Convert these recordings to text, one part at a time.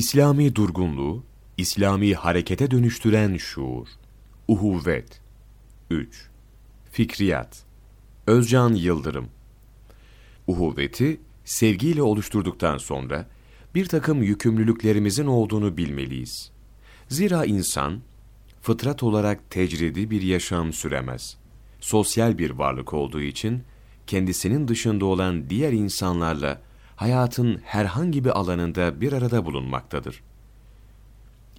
İslami durgunluğu, İslami harekete dönüştüren şuur. Uhuvvet 3. Fikriyat Özcan Yıldırım Uhuvveti, sevgiyle oluşturduktan sonra, bir takım yükümlülüklerimizin olduğunu bilmeliyiz. Zira insan, fıtrat olarak tecridi bir yaşam süremez. Sosyal bir varlık olduğu için, kendisinin dışında olan diğer insanlarla hayatın herhangi bir alanında bir arada bulunmaktadır.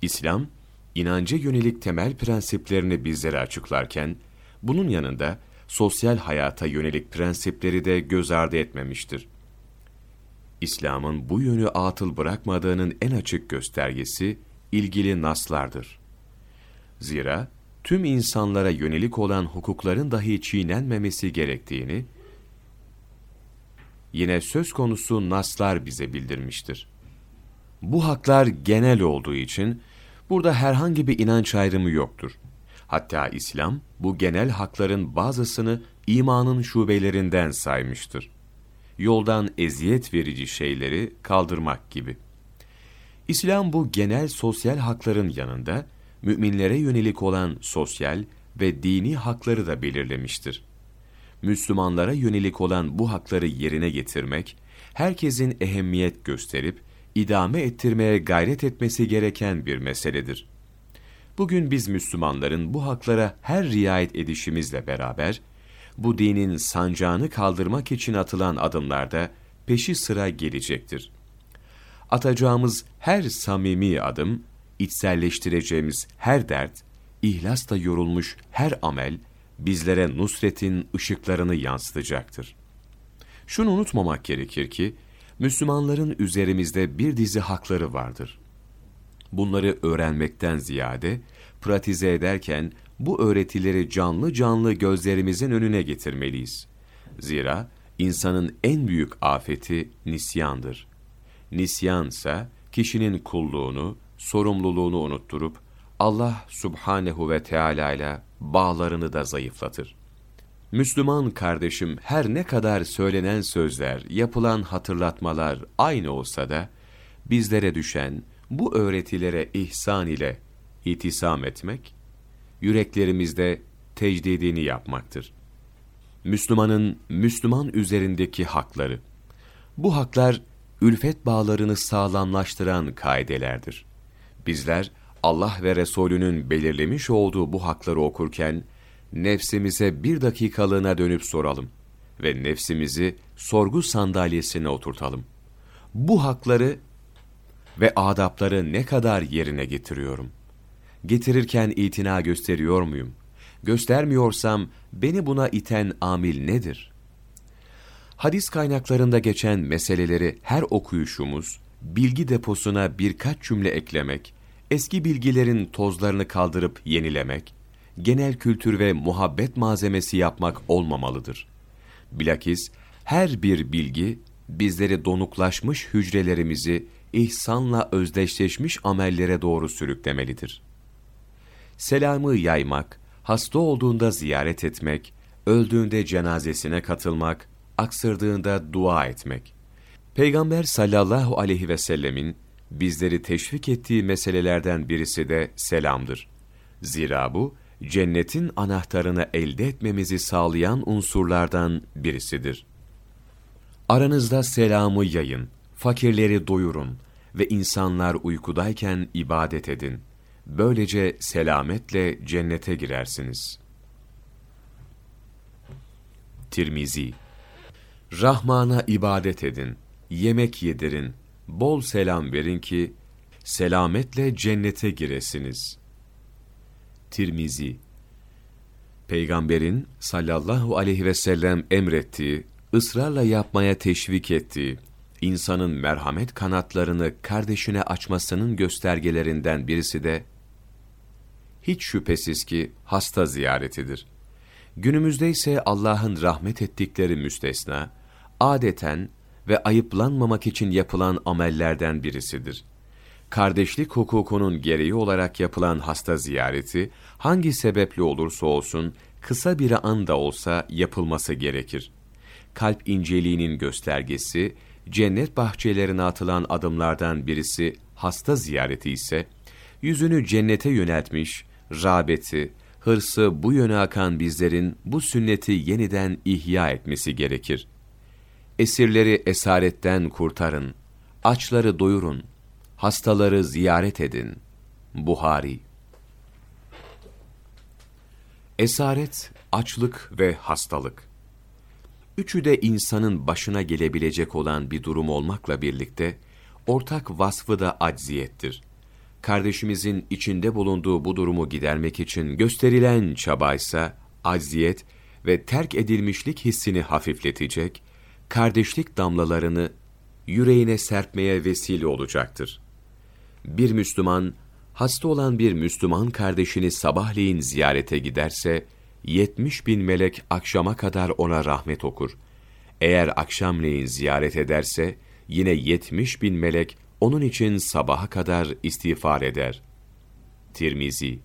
İslam, inanca yönelik temel prensiplerini bizlere açıklarken, bunun yanında sosyal hayata yönelik prensipleri de göz ardı etmemiştir. İslam'ın bu yönü atıl bırakmadığının en açık göstergesi, ilgili naslardır. Zira, tüm insanlara yönelik olan hukukların dahi çiğnenmemesi gerektiğini, yine söz konusu naslar bize bildirmiştir. Bu haklar genel olduğu için, burada herhangi bir inanç ayrımı yoktur. Hatta İslam, bu genel hakların bazısını imanın şubelerinden saymıştır. Yoldan eziyet verici şeyleri kaldırmak gibi. İslam bu genel sosyal hakların yanında, müminlere yönelik olan sosyal ve dini hakları da belirlemiştir. Müslümanlara yönelik olan bu hakları yerine getirmek, herkesin ehemmiyet gösterip, idame ettirmeye gayret etmesi gereken bir meseledir. Bugün biz Müslümanların bu haklara her riayet edişimizle beraber, bu dinin sancağını kaldırmak için atılan adımlarda peşi sıra gelecektir. Atacağımız her samimi adım, içselleştireceğimiz her dert, ihlasla yorulmuş her amel, bizlere nusretin ışıklarını yansıtacaktır. Şunu unutmamak gerekir ki, Müslümanların üzerimizde bir dizi hakları vardır. Bunları öğrenmekten ziyade, pratize ederken bu öğretileri canlı canlı gözlerimizin önüne getirmeliyiz. Zira insanın en büyük afeti nisyandır. Nisyansa kişinin kulluğunu, sorumluluğunu unutturup Allah subhanehu ve Teala ile bağlarını da zayıflatır. Müslüman kardeşim her ne kadar söylenen sözler, yapılan hatırlatmalar aynı olsa da, bizlere düşen bu öğretilere ihsan ile itisam etmek, yüreklerimizde tecdidini yapmaktır. Müslümanın Müslüman üzerindeki hakları. Bu haklar ülfet bağlarını sağlamlaştıran kaidelerdir. Bizler Allah ve Resulünün belirlemiş olduğu bu hakları okurken nefsimize bir dakikalığına dönüp soralım ve nefsimizi sorgu sandalyesine oturtalım. Bu hakları ve adapları ne kadar yerine getiriyorum? Getirirken itina gösteriyor muyum? Göstermiyorsam beni buna iten amil nedir? Hadis kaynaklarında geçen meseleleri her okuyuşumuz, bilgi deposuna birkaç cümle eklemek, eski bilgilerin tozlarını kaldırıp yenilemek, genel kültür ve muhabbet malzemesi yapmak olmamalıdır. Bilakis her bir bilgi, bizleri donuklaşmış hücrelerimizi ihsanla özdeşleşmiş amellere doğru sürüklemelidir. Selamı yaymak, hasta olduğunda ziyaret etmek, öldüğünde cenazesine katılmak, aksırdığında dua etmek. Peygamber sallallahu aleyhi ve sellemin bizleri teşvik ettiği meselelerden birisi de selamdır. Zira bu, cennetin anahtarını elde etmemizi sağlayan unsurlardan birisidir. Aranızda selamı yayın, fakirleri doyurun ve insanlar uykudayken ibadet edin. Böylece selametle cennete girersiniz. Tirmizi Rahman'a ibadet edin, yemek yedirin, bol selam verin ki, selametle cennete giresiniz. Tirmizi Peygamberin sallallahu aleyhi ve sellem emrettiği, ısrarla yapmaya teşvik ettiği, insanın merhamet kanatlarını kardeşine açmasının göstergelerinden birisi de, hiç şüphesiz ki hasta ziyaretidir. Günümüzde ise Allah'ın rahmet ettikleri müstesna, adeten ve ayıplanmamak için yapılan amellerden birisidir. Kardeşlik hukukunun gereği olarak yapılan hasta ziyareti, hangi sebeple olursa olsun, kısa bir anda olsa yapılması gerekir. Kalp inceliğinin göstergesi, cennet bahçelerine atılan adımlardan birisi hasta ziyareti ise, yüzünü cennete yöneltmiş, rağbeti, hırsı bu yöne akan bizlerin bu sünneti yeniden ihya etmesi gerekir. Esirleri esaretten kurtarın, açları doyurun, hastaları ziyaret edin. Buhari Esaret, açlık ve hastalık. Üçü de insanın başına gelebilecek olan bir durum olmakla birlikte, ortak vasfı da acziyettir. Kardeşimizin içinde bulunduğu bu durumu gidermek için gösterilen çabaysa, acziyet ve terk edilmişlik hissini hafifletecek, kardeşlik damlalarını yüreğine serpmeye vesile olacaktır. Bir Müslüman, hasta olan bir Müslüman kardeşini sabahleyin ziyarete giderse, yetmiş bin melek akşama kadar ona rahmet okur. Eğer akşamleyin ziyaret ederse, yine yetmiş bin melek onun için sabaha kadar istiğfar eder. Tirmizi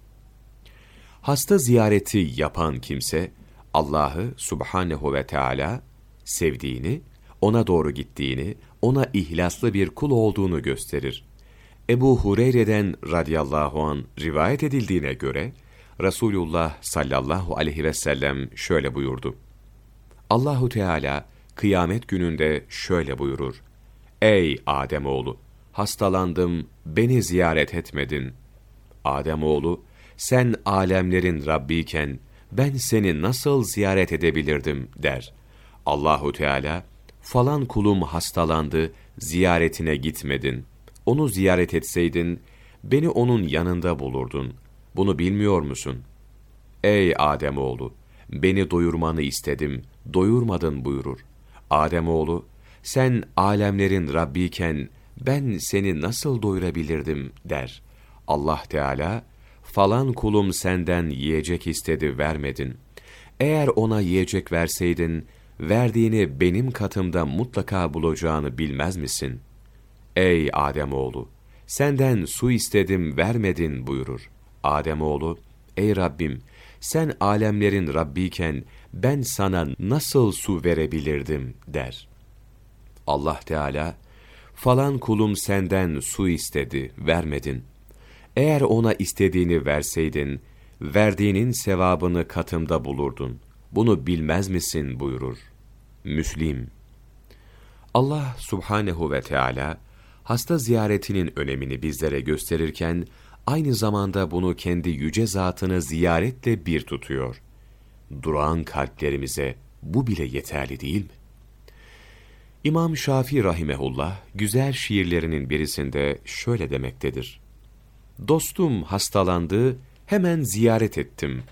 Hasta ziyareti yapan kimse, Allah'ı subhanehu ve Teala sevdiğini, ona doğru gittiğini, ona ihlaslı bir kul olduğunu gösterir. Ebu Hureyre'den radıyallahu an rivayet edildiğine göre, Resulullah sallallahu aleyhi ve sellem şöyle buyurdu. Allahu Teala kıyamet gününde şöyle buyurur. Ey Ademoğlu! Hastalandım, beni ziyaret etmedin. Ademoğlu, sen alemlerin Rabbiyken, ben seni nasıl ziyaret edebilirdim der. Allahu Teala, falan kulum hastalandı, ziyaretine gitmedin. Onu ziyaret etseydin, beni onun yanında bulurdun. Bunu bilmiyor musun? Ey Ademoğlu, beni doyurmanı istedim, doyurmadın buyurur. Ademoğlu, sen alemlerin Rabbiyken, ben seni nasıl doyurabilirdim der. Allah Teala, falan kulum senden yiyecek istedi vermedin. Eğer ona yiyecek verseydin, verdiğini benim katımda mutlaka bulacağını bilmez misin? Ey Ademoğlu! Senden su istedim vermedin buyurur. Ademoğlu, ey Rabbim! Sen alemlerin Rabbiyken ben sana nasıl su verebilirdim der. Allah Teala, falan kulum senden su istedi, vermedin. Eğer ona istediğini verseydin, verdiğinin sevabını katımda bulurdun. Bunu bilmez misin buyurur. Müslim Allah subhanehu ve Teala hasta ziyaretinin önemini bizlere gösterirken, aynı zamanda bunu kendi yüce zatını ziyaretle bir tutuyor. Durağan kalplerimize bu bile yeterli değil mi? İmam Şafii rahimehullah, güzel şiirlerinin birisinde şöyle demektedir. Dostum hastalandı, hemen ziyaret ettim.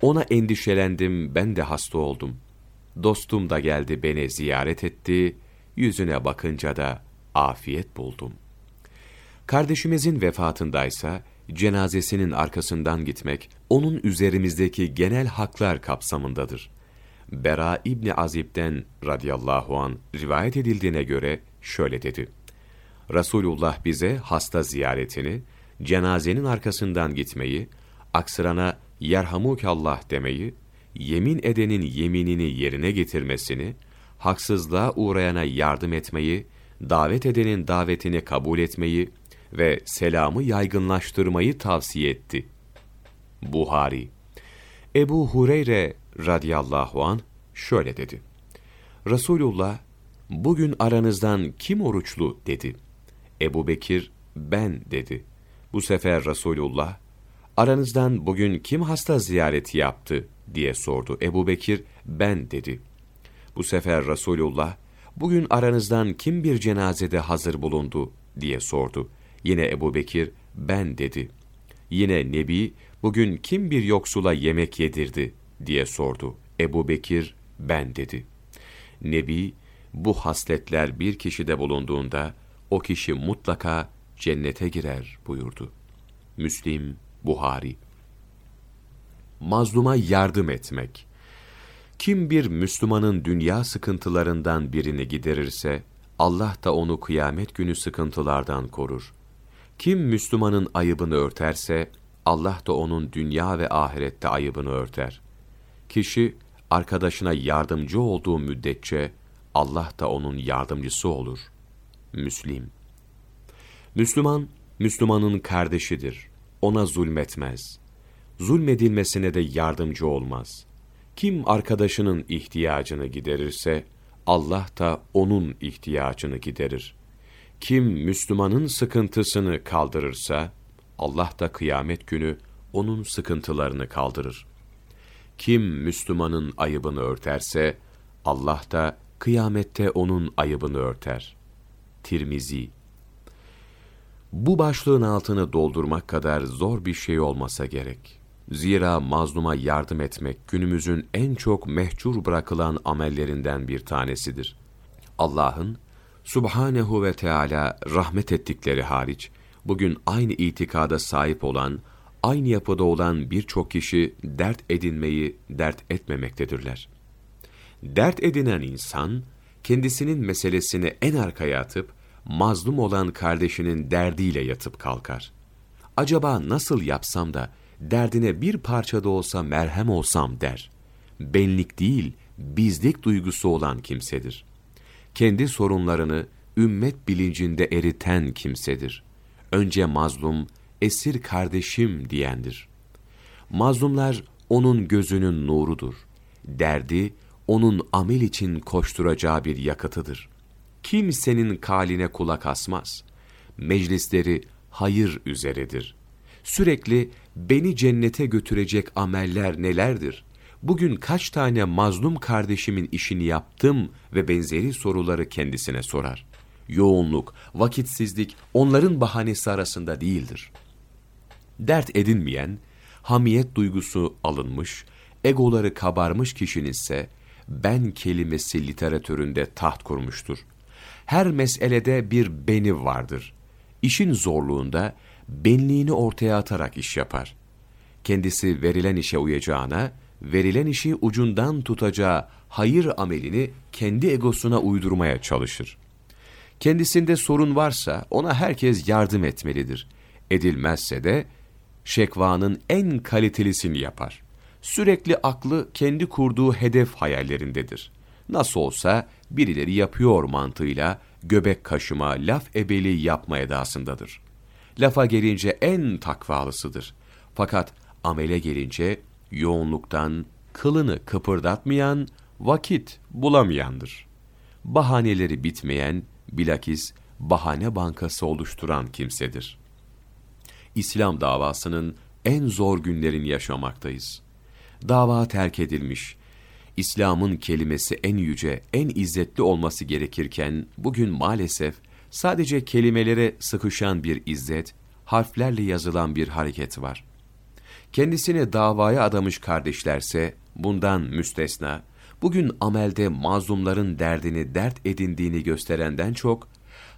Ona endişelendim, ben de hasta oldum. Dostum da geldi beni ziyaret etti, yüzüne bakınca da afiyet buldum. Kardeşimizin vefatındaysa, cenazesinin arkasından gitmek, onun üzerimizdeki genel haklar kapsamındadır. Bera İbni Azib'den radıyallahu an rivayet edildiğine göre şöyle dedi. Resulullah bize hasta ziyaretini, cenazenin arkasından gitmeyi, aksırana yerhamukallah demeyi, yemin edenin yeminini yerine getirmesini, haksızlığa uğrayana yardım etmeyi, davet edenin davetini kabul etmeyi ve selamı yaygınlaştırmayı tavsiye etti. Buhari Ebu Hureyre radıyallahu an şöyle dedi. Resulullah, bugün aranızdan kim oruçlu dedi. Ebu Bekir, ben dedi. Bu sefer Resulullah, aranızdan bugün kim hasta ziyareti yaptı diye sordu. Ebu Bekir, ben dedi. Bu sefer Resulullah, bugün aranızdan kim bir cenazede hazır bulundu diye sordu. Yine Ebu Bekir, ben dedi. Yine Nebi, bugün kim bir yoksula yemek yedirdi diye sordu. Ebu Bekir, ben dedi. Nebi, bu hasletler bir kişide bulunduğunda, o kişi mutlaka cennete girer buyurdu. Müslim, Buhari Mazluma yardım etmek Kim bir Müslümanın dünya sıkıntılarından birini giderirse, Allah da onu kıyamet günü sıkıntılardan korur. Kim Müslümanın ayıbını örterse, Allah da onun dünya ve ahirette ayıbını örter. Kişi, arkadaşına yardımcı olduğu müddetçe, Allah da onun yardımcısı olur. Müslim Müslüman, Müslümanın kardeşidir. Ona zulmetmez. Zulmedilmesine de yardımcı olmaz. Kim arkadaşının ihtiyacını giderirse, Allah da onun ihtiyacını giderir. Kim Müslümanın sıkıntısını kaldırırsa, Allah da kıyamet günü onun sıkıntılarını kaldırır. Kim Müslümanın ayıbını örterse, Allah da kıyamette onun ayıbını örter. Tirmizi Bu başlığın altını doldurmak kadar zor bir şey olmasa gerek. Zira mazluma yardım etmek günümüzün en çok mehcur bırakılan amellerinden bir tanesidir. Allah'ın Subhanehu ve Teala rahmet ettikleri hariç, bugün aynı itikada sahip olan, aynı yapıda olan birçok kişi dert edinmeyi dert etmemektedirler. Dert edinen insan, kendisinin meselesini en arkaya atıp, mazlum olan kardeşinin derdiyle yatıp kalkar. Acaba nasıl yapsam da, derdine bir parça da olsa merhem olsam der. Benlik değil, bizlik duygusu olan kimsedir. Kendi sorunlarını ümmet bilincinde eriten kimsedir. Önce mazlum, esir kardeşim diyendir. Mazlumlar onun gözünün nurudur. Derdi, onun amel için koşturacağı bir yakıtıdır. Kimsenin kaline kulak asmaz. Meclisleri hayır üzeredir. Sürekli beni cennete götürecek ameller nelerdir? Bugün kaç tane mazlum kardeşimin işini yaptım ve benzeri soruları kendisine sorar. Yoğunluk, vakitsizlik onların bahanesi arasında değildir. Dert edinmeyen, hamiyet duygusu alınmış, egoları kabarmış kişinin ise ben kelimesi literatüründe taht kurmuştur. Her meselede bir beni vardır. İşin zorluğunda benliğini ortaya atarak iş yapar. Kendisi verilen işe uyacağına, verilen işi ucundan tutacağı hayır amelini kendi egosuna uydurmaya çalışır. Kendisinde sorun varsa ona herkes yardım etmelidir. Edilmezse de şekvanın en kalitelisini yapar. Sürekli aklı kendi kurduğu hedef hayallerindedir. Nasıl olsa birileri yapıyor mantığıyla göbek kaşıma, laf ebeli yapma edasındadır. Lafa gelince en takvalısıdır. Fakat amele gelince yoğunluktan kılını kıpırdatmayan, vakit bulamayandır. Bahaneleri bitmeyen, bilakis bahane bankası oluşturan kimsedir. İslam davasının en zor günlerini yaşamaktayız. Dava terk edilmiş, İslam'ın kelimesi en yüce, en izzetli olması gerekirken bugün maalesef sadece kelimelere sıkışan bir izzet, harflerle yazılan bir hareket var. Kendisini davaya adamış kardeşlerse bundan müstesna, bugün amelde mazlumların derdini dert edindiğini gösterenden çok,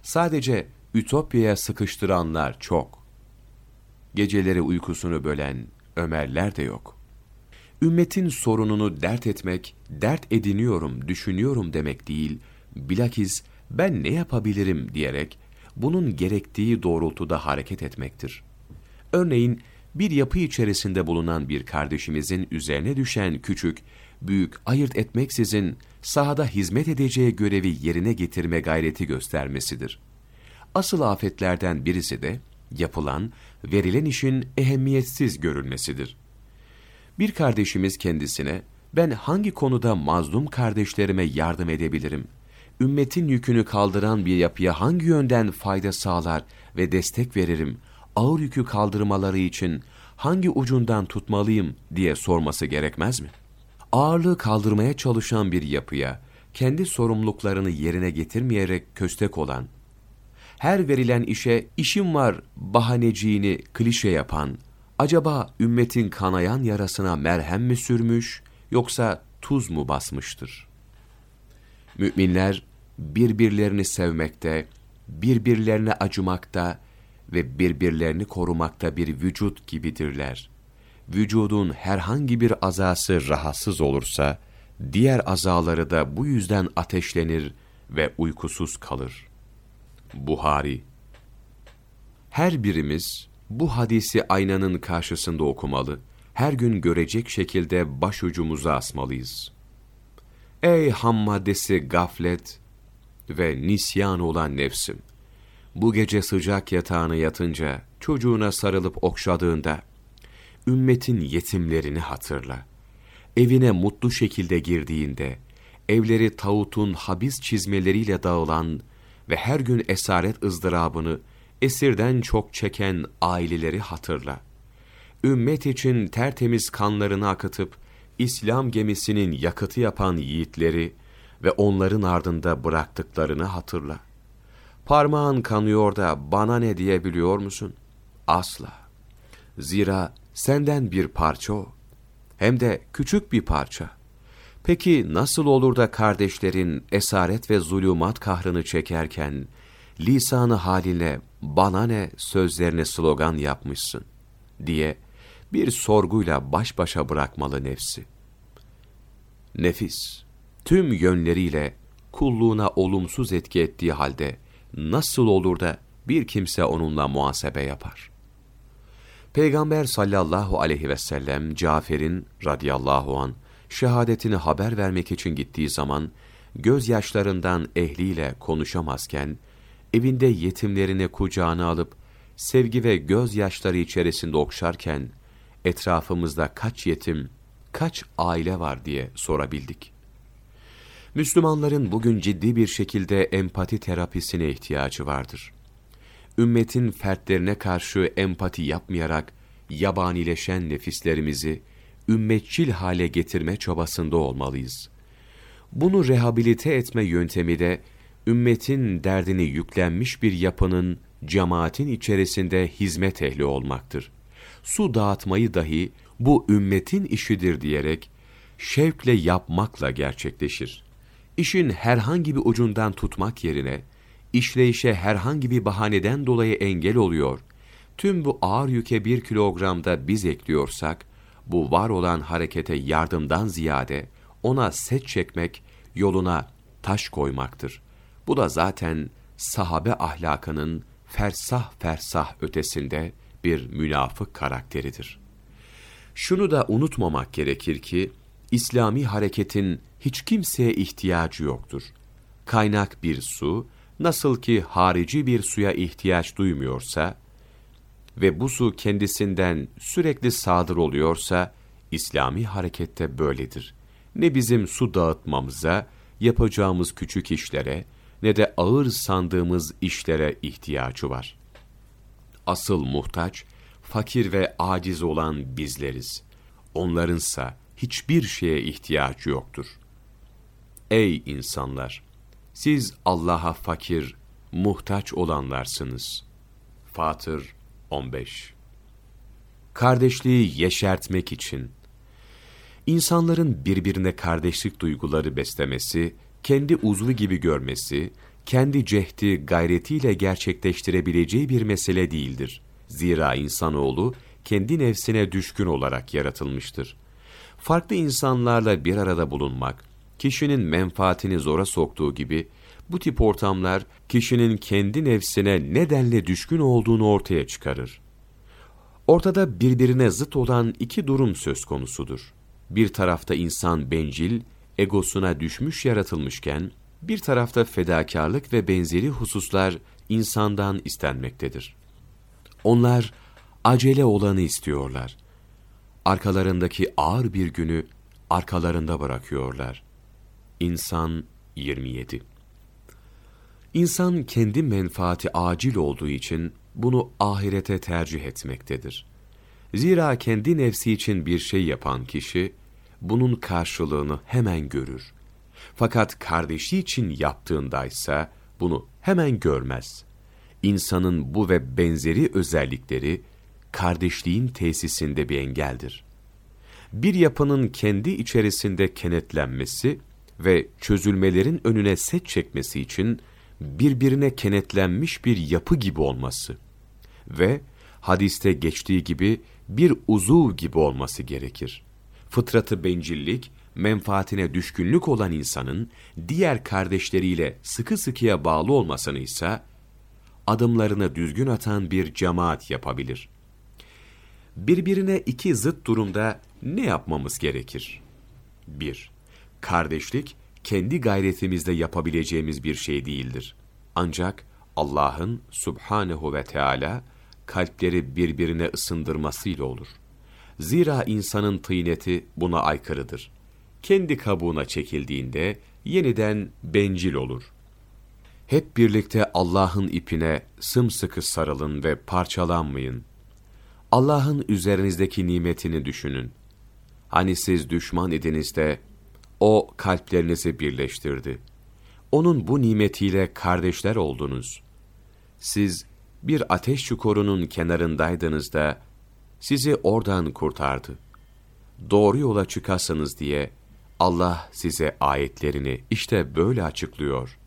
sadece Ütopya'ya sıkıştıranlar çok. Geceleri uykusunu bölen Ömerler de yok. Ümmetin sorununu dert etmek, dert ediniyorum, düşünüyorum demek değil, bilakis ben ne yapabilirim diyerek, bunun gerektiği doğrultuda hareket etmektir. Örneğin, bir yapı içerisinde bulunan bir kardeşimizin üzerine düşen küçük, büyük ayırt etmeksizin sahada hizmet edeceği görevi yerine getirme gayreti göstermesidir. Asıl afetlerden birisi de yapılan, verilen işin ehemmiyetsiz görülmesidir. Bir kardeşimiz kendisine, ben hangi konuda mazlum kardeşlerime yardım edebilirim? Ümmetin yükünü kaldıran bir yapıya hangi yönden fayda sağlar ve destek veririm? Ağır yükü kaldırmaları için hangi ucundan tutmalıyım diye sorması gerekmez mi? Ağırlığı kaldırmaya çalışan bir yapıya, kendi sorumluluklarını yerine getirmeyerek köstek olan, her verilen işe işim var bahaneciğini klişe yapan, acaba ümmetin kanayan yarasına merhem mi sürmüş yoksa tuz mu basmıştır? Müminler birbirlerini sevmekte, birbirlerine acımakta ve birbirlerini korumakta bir vücut gibidirler. Vücudun herhangi bir azası rahatsız olursa, diğer azaları da bu yüzden ateşlenir ve uykusuz kalır. Buhari Her birimiz bu hadisi aynanın karşısında okumalı, her gün görecek şekilde başucumuza asmalıyız. Ey ham gaflet ve nisyan olan nefsim! bu gece sıcak yatağına yatınca, çocuğuna sarılıp okşadığında, ümmetin yetimlerini hatırla. Evine mutlu şekilde girdiğinde, evleri tağutun habis çizmeleriyle dağılan ve her gün esaret ızdırabını esirden çok çeken aileleri hatırla. Ümmet için tertemiz kanlarını akıtıp, İslam gemisinin yakıtı yapan yiğitleri ve onların ardında bıraktıklarını hatırla. Parmağın kanıyor da bana ne diyebiliyor musun? Asla. Zira senden bir parça o. Hem de küçük bir parça. Peki nasıl olur da kardeşlerin esaret ve zulümat kahrını çekerken, lisanı haline bana ne sözlerine slogan yapmışsın diye bir sorguyla baş başa bırakmalı nefsi. Nefis, tüm yönleriyle kulluğuna olumsuz etki ettiği halde nasıl olur da bir kimse onunla muhasebe yapar? Peygamber sallallahu aleyhi ve sellem Cafer'in radıyallahu an şehadetini haber vermek için gittiği zaman gözyaşlarından ehliyle konuşamazken evinde yetimlerini kucağına alıp sevgi ve gözyaşları içerisinde okşarken etrafımızda kaç yetim, kaç aile var diye sorabildik. Müslümanların bugün ciddi bir şekilde empati terapisine ihtiyacı vardır. Ümmetin fertlerine karşı empati yapmayarak yabanileşen nefislerimizi ümmetçil hale getirme çabasında olmalıyız. Bunu rehabilite etme yöntemi de ümmetin derdini yüklenmiş bir yapının cemaatin içerisinde hizmet ehli olmaktır. Su dağıtmayı dahi bu ümmetin işidir diyerek şevkle yapmakla gerçekleşir. İşin herhangi bir ucundan tutmak yerine işleyişe herhangi bir bahaneden dolayı engel oluyor. Tüm bu ağır yüke bir kilogramda biz ekliyorsak, bu var olan harekete yardımdan ziyade ona set çekmek, yoluna taş koymaktır. Bu da zaten sahabe ahlakının fersah fersah ötesinde bir münafık karakteridir. Şunu da unutmamak gerekir ki, İslami hareketin hiç kimseye ihtiyacı yoktur. Kaynak bir su, nasıl ki harici bir suya ihtiyaç duymuyorsa ve bu su kendisinden sürekli sadır oluyorsa, İslami harekette böyledir. Ne bizim su dağıtmamıza, yapacağımız küçük işlere, ne de ağır sandığımız işlere ihtiyacı var. Asıl muhtaç, fakir ve aciz olan bizleriz. Onlarınsa hiçbir şeye ihtiyacı yoktur. Ey insanlar! Siz Allah'a fakir, muhtaç olanlarsınız. Fatır 15 Kardeşliği yeşertmek için insanların birbirine kardeşlik duyguları beslemesi, kendi uzvu gibi görmesi, kendi cehdi gayretiyle gerçekleştirebileceği bir mesele değildir. Zira insanoğlu kendi nefsine düşkün olarak yaratılmıştır. Farklı insanlarla bir arada bulunmak, kişinin menfaatini zora soktuğu gibi, bu tip ortamlar kişinin kendi nefsine nedenle düşkün olduğunu ortaya çıkarır. Ortada birbirine zıt olan iki durum söz konusudur. Bir tarafta insan bencil, egosuna düşmüş yaratılmışken, bir tarafta fedakarlık ve benzeri hususlar insandan istenmektedir. Onlar acele olanı istiyorlar. Arkalarındaki ağır bir günü arkalarında bırakıyorlar. İnsan 27 İnsan kendi menfaati acil olduğu için bunu ahirete tercih etmektedir. Zira kendi nefsi için bir şey yapan kişi, bunun karşılığını hemen görür. Fakat kardeşi için yaptığındaysa bunu hemen görmez. İnsanın bu ve benzeri özellikleri kardeşliğin tesisinde bir engeldir. Bir yapının kendi içerisinde kenetlenmesi ve çözülmelerin önüne set çekmesi için birbirine kenetlenmiş bir yapı gibi olması ve hadiste geçtiği gibi bir uzuv gibi olması gerekir. Fıtratı bencillik, menfaatine düşkünlük olan insanın diğer kardeşleriyle sıkı sıkıya bağlı olmasını ise adımlarını düzgün atan bir cemaat yapabilir. Birbirine iki zıt durumda ne yapmamız gerekir? 1. Kardeşlik kendi gayretimizde yapabileceğimiz bir şey değildir. Ancak Allah'ın subhanehu ve Teala kalpleri birbirine ısındırmasıyla olur. Zira insanın tıyneti buna aykırıdır. Kendi kabuğuna çekildiğinde yeniden bencil olur. Hep birlikte Allah'ın ipine sımsıkı sarılın ve parçalanmayın. Allah'ın üzerinizdeki nimetini düşünün. Hani siz düşman idinizde, O kalplerinizi birleştirdi. Onun bu nimetiyle kardeşler oldunuz. Siz bir ateş çukurunun kenarındaydınız da, sizi oradan kurtardı. Doğru yola çıkasınız diye, Allah size ayetlerini işte böyle açıklıyor.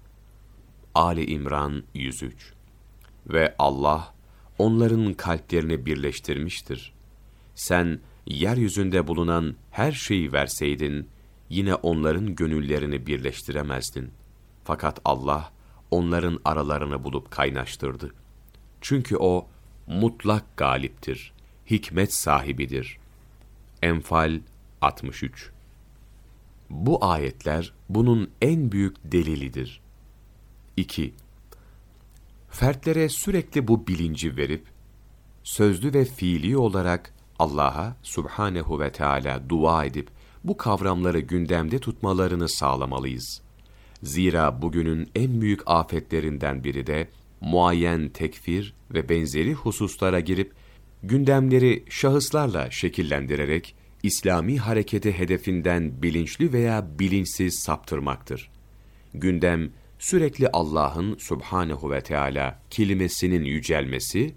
Ali İmran 103 Ve Allah, onların kalplerini birleştirmiştir. Sen, yeryüzünde bulunan her şeyi verseydin, yine onların gönüllerini birleştiremezdin. Fakat Allah, onların aralarını bulup kaynaştırdı. Çünkü O, mutlak galiptir, hikmet sahibidir. Enfal 63 Bu ayetler, bunun en büyük delilidir. 2. Fertlere sürekli bu bilinci verip, sözlü ve fiili olarak Allah'a subhanehu ve Teala dua edip bu kavramları gündemde tutmalarını sağlamalıyız. Zira bugünün en büyük afetlerinden biri de muayyen tekfir ve benzeri hususlara girip gündemleri şahıslarla şekillendirerek İslami hareketi hedefinden bilinçli veya bilinçsiz saptırmaktır. Gündem sürekli Allah'ın subhanehu ve Teala kelimesinin yücelmesi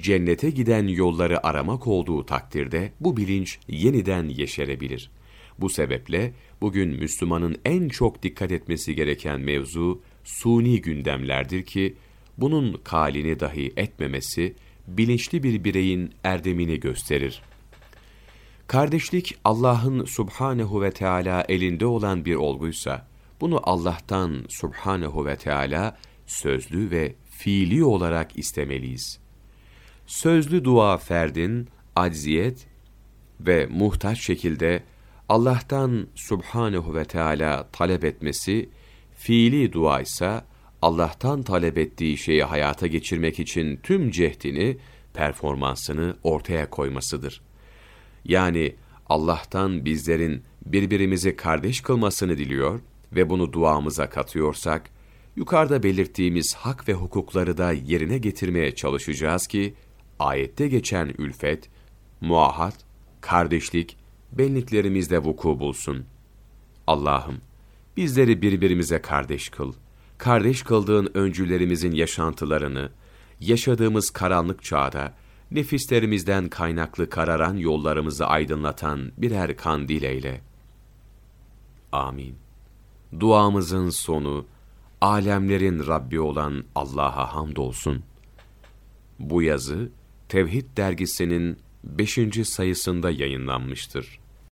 cennete giden yolları aramak olduğu takdirde bu bilinç yeniden yeşerebilir. Bu sebeple bugün Müslümanın en çok dikkat etmesi gereken mevzu suni gündemlerdir ki bunun kalini dahi etmemesi bilinçli bir bireyin erdemini gösterir. Kardeşlik Allah'ın subhanehu ve Teala elinde olan bir olguysa bunu Allah'tan subhanehu ve Teala sözlü ve fiili olarak istemeliyiz sözlü dua ferdin acziyet ve muhtaç şekilde Allah'tan subhanehu ve Teala talep etmesi, fiili dua ise Allah'tan talep ettiği şeyi hayata geçirmek için tüm cehdini, performansını ortaya koymasıdır. Yani Allah'tan bizlerin birbirimizi kardeş kılmasını diliyor ve bunu duamıza katıyorsak, yukarıda belirttiğimiz hak ve hukukları da yerine getirmeye çalışacağız ki, ayette geçen ülfet, muahat, kardeşlik, benliklerimizde vuku bulsun. Allah'ım, bizleri birbirimize kardeş kıl. Kardeş kıldığın öncülerimizin yaşantılarını, yaşadığımız karanlık çağda, nefislerimizden kaynaklı kararan yollarımızı aydınlatan birer kandil eyle. Amin. Duamızın sonu, alemlerin Rabbi olan Allah'a hamdolsun. Bu yazı, Tevhid dergisinin 5. sayısında yayınlanmıştır.